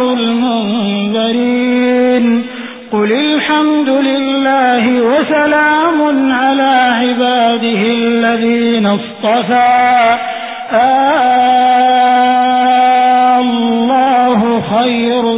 مطر المنذرين. قل الحمد لله وسلام على عباده الذين اصطفى. آه الله خير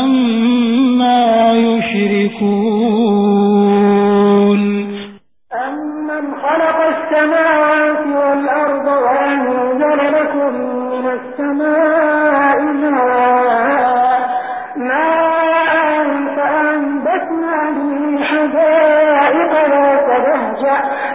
أما يشركون.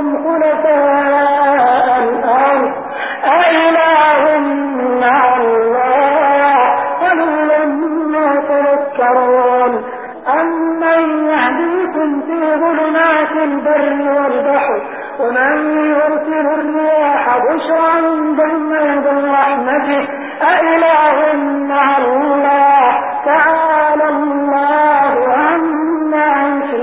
ويجعلكم خلفاء الأرض أإله مع الله قليلا ما تذكرون أمن يهديكم في ظلمات البر والبحر ومن يرسل الرياح بشرا بين يدي رحمته أإله